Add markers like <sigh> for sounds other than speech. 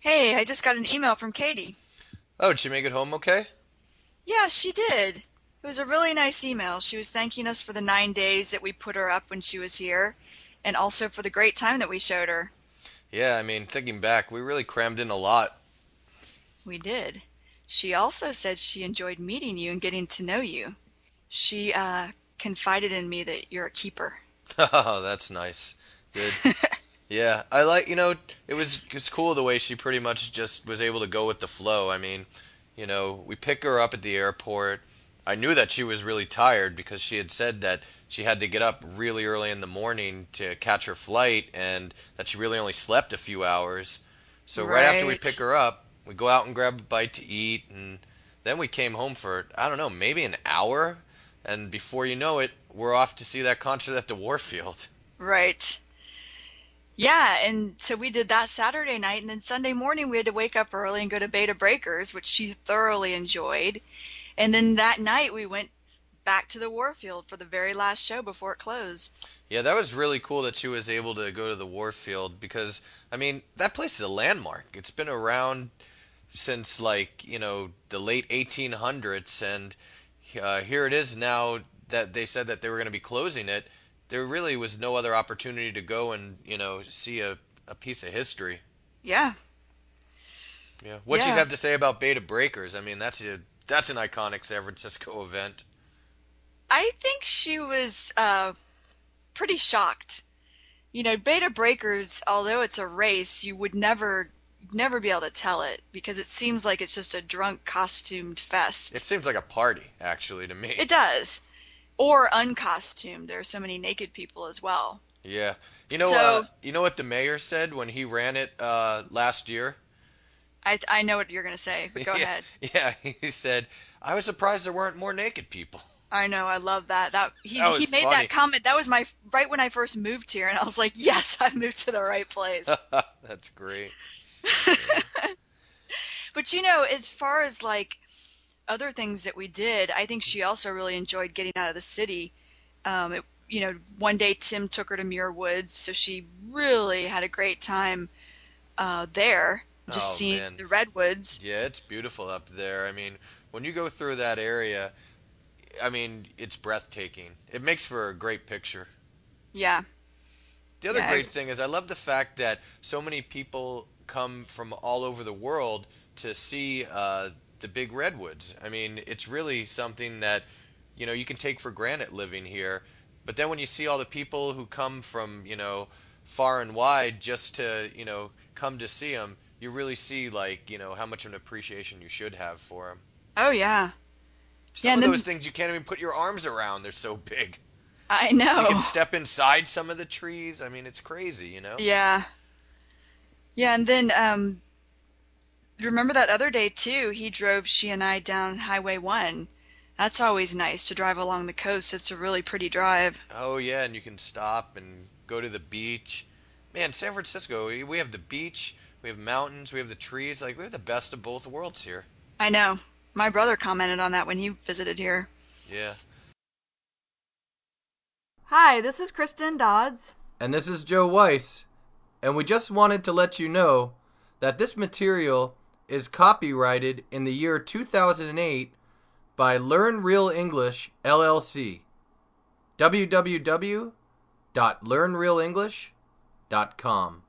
Hey, I just got an email from Katie. Oh, did she make it home okay? Yeah, she did. It was a really nice email. She was thanking us for the nine days that we put her up when she was here, and also for the great time that we showed her. Yeah, I mean, thinking back, we really crammed in a lot. We did. She also said she enjoyed meeting you and getting to know you. She uh, confided in me that you're a keeper. <laughs> Oh, that's nice. Good. <laughs> Yeah, I like, you know, it was it's cool the way she pretty much just was able to go with the flow. I mean, you know, we pick her up at the airport. I knew that she was really tired because she had said that she had to get up really early in the morning to catch her flight and that she really only slept a few hours. So right, after we pick her up, we go out and grab a bite to eat and then we came home for I don't know, maybe an hour and before you know it, we're off to see that concert at the Warfield. Right. Yeah, and so we did that Saturday night, and then Sunday morning we had to wake up early and go to Bay to Breakers, which she thoroughly enjoyed. And then that night we went back to the Warfield for the very last show before it closed. Yeah, that was really cool that she was able to go to the Warfield because I mean that place is a landmark. It's been around since like you know the late 1800s, and uh, here it is now that they said that they were going to be closing it. There really was no other opportunity to go and you know see a, a piece of history. Yeah. Yeah, what you have to say about Bay to Breakers? I mean that's a that's an iconic San Francisco event. I think she was uh, pretty shocked. You know, Bay to Breakers, although it's a race, you would never never be able to tell it because it seems like it's just a drunk costumed fest. It seems like a party actually to me. It does. Or uncostumed. There are so many naked people as well. Yeah. You know, So- uh, you know what the mayor said when he ran it uh, last year? I I know what you're going to say, but go <laughs> yeah, ahead. <laughs> Yeah, he said, "I was surprised there weren't more naked people." I know, I love that. That he That he made funny. that comment. That was my right when I first moved here and I was like, "Yes, <laughs> I've moved to the right place." That's great. But you know, as far as like other things that we did, I think she also really enjoyed getting out of the city. Um, it, you know, one day Tim took her to Muir Woods, so she really had a great time uh, there, just Oh, seeing man. the redwoods. Yeah, it's beautiful up there. I mean, when you go through that area, I mean, it's breathtaking. It makes for a great picture. Yeah, The other Yeah, I- great thing is I love the fact that so many people come from all over the world to see uh, the big redwoods. I mean, it's really something that you know you can take for granted living here, but then when you see all the people who come from you know far and wide just to you know come to see them, you really see like you know how much of an appreciation you should have for them. oh yeah, Some Yeah, of those things you can't even put your arms around; they're so big. I know. You can step inside some of the trees. I mean, it's crazy, you know. Yeah. Yeah, and then um remember that other day too, he drove she and I down Highway 1. That's always nice to drive along the coast. It's a really pretty drive. Oh yeah, and you can stop and go to the beach. Man, San Francisco, we we have the beach, we have mountains, we have the trees. Like we have the best of both worlds here. I know. My brother commented on that when he visited here. Yeah. Hi, this is Kristen Dodds. And this is Joe Weiss. And we just wanted to let you know that this material is copyrighted in the year 2008 by Learn Real English LLC. www.learnrealenglish.com.